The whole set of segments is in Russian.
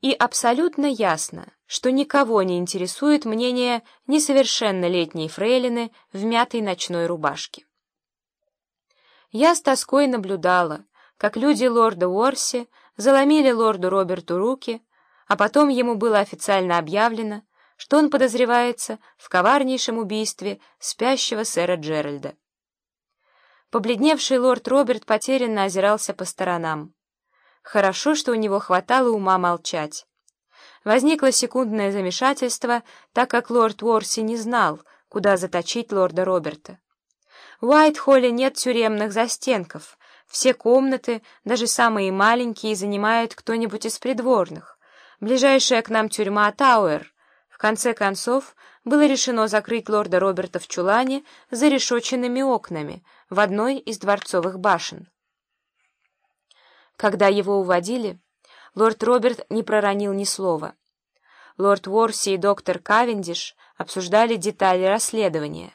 и абсолютно ясно, что никого не интересует мнение несовершеннолетней фрейлины в мятой ночной рубашке. Я с тоской наблюдала, как люди лорда Уорси заломили лорду Роберту руки, а потом ему было официально объявлено, что он подозревается в коварнейшем убийстве спящего сэра Джеральда. Побледневший лорд Роберт потерянно озирался по сторонам. Хорошо, что у него хватало ума молчать. Возникло секундное замешательство, так как лорд Уорси не знал, куда заточить лорда Роберта. В Уайт-Холле нет тюремных застенков. Все комнаты, даже самые маленькие, занимает кто-нибудь из придворных. Ближайшая к нам тюрьма Тауэр. В конце концов, было решено закрыть лорда Роберта в чулане за решетченными окнами в одной из дворцовых башен. Когда его уводили, лорд Роберт не проронил ни слова. Лорд Ворси и доктор Кавендиш обсуждали детали расследования.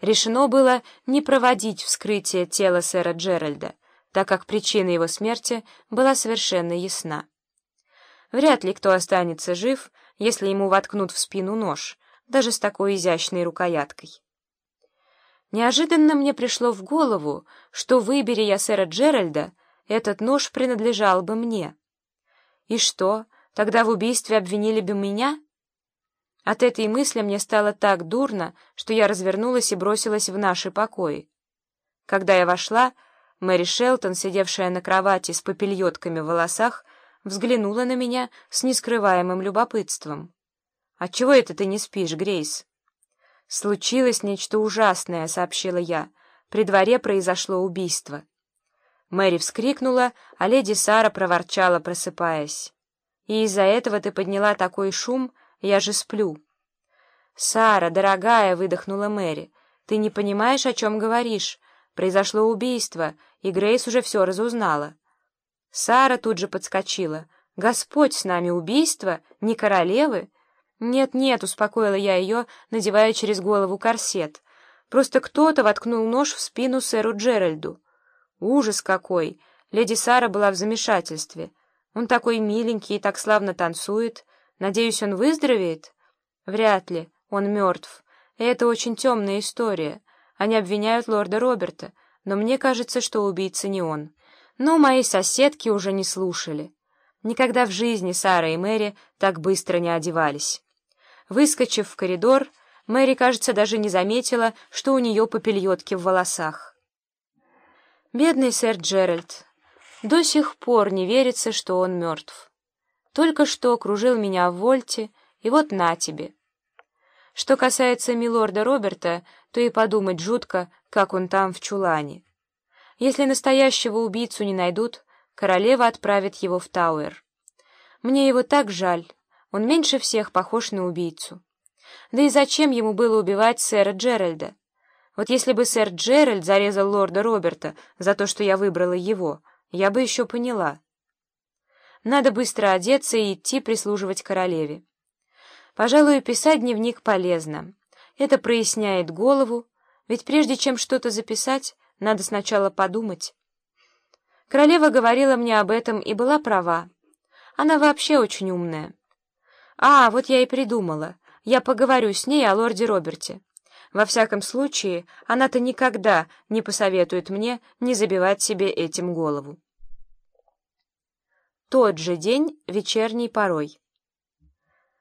Решено было не проводить вскрытие тела сэра Джеральда, так как причина его смерти была совершенно ясна. Вряд ли кто останется жив, если ему воткнут в спину нож, даже с такой изящной рукояткой. Неожиданно мне пришло в голову, что, выбери я сэра Джеральда, этот нож принадлежал бы мне. И что, тогда в убийстве обвинили бы меня? От этой мысли мне стало так дурно, что я развернулась и бросилась в наши покои. Когда я вошла, Мэри Шелтон, сидевшая на кровати с попельотками в волосах, взглянула на меня с нескрываемым любопытством. «Отчего это ты не спишь, Грейс?» «Случилось нечто ужасное», — сообщила я. «При дворе произошло убийство». Мэри вскрикнула, а леди Сара проворчала, просыпаясь. «И из-за этого ты подняла такой шум, я же сплю». «Сара, дорогая», — выдохнула Мэри, — «ты не понимаешь, о чем говоришь. Произошло убийство, и Грейс уже все разузнала». Сара тут же подскочила. «Господь с нами, убийство? Не королевы?» «Нет-нет», — успокоила я ее, надевая через голову корсет. «Просто кто-то воткнул нож в спину сэру Джеральду». Ужас какой! Леди Сара была в замешательстве. Он такой миленький и так славно танцует. Надеюсь, он выздоровеет? Вряд ли. Он мертв. И это очень темная история. Они обвиняют лорда Роберта, но мне кажется, что убийца не он. Но мои соседки уже не слушали. Никогда в жизни Сара и Мэри так быстро не одевались. Выскочив в коридор, Мэри, кажется, даже не заметила, что у нее попельотки в волосах. Бедный сэр Джеральд. До сих пор не верится, что он мертв. Только что окружил меня в вольте, и вот на тебе. Что касается милорда Роберта, то и подумать жутко, как он там в чулане. Если настоящего убийцу не найдут, королева отправит его в Тауэр. Мне его так жаль, он меньше всех похож на убийцу. Да и зачем ему было убивать сэра Джеральда? Вот если бы сэр Джеральд зарезал лорда Роберта за то, что я выбрала его, я бы еще поняла. Надо быстро одеться и идти прислуживать королеве. Пожалуй, писать дневник полезно. Это проясняет голову, ведь прежде чем что-то записать, надо сначала подумать. Королева говорила мне об этом и была права. Она вообще очень умная. А, вот я и придумала. Я поговорю с ней о лорде Роберте. Во всяком случае, она-то никогда не посоветует мне не забивать себе этим голову. Тот же день вечерней порой.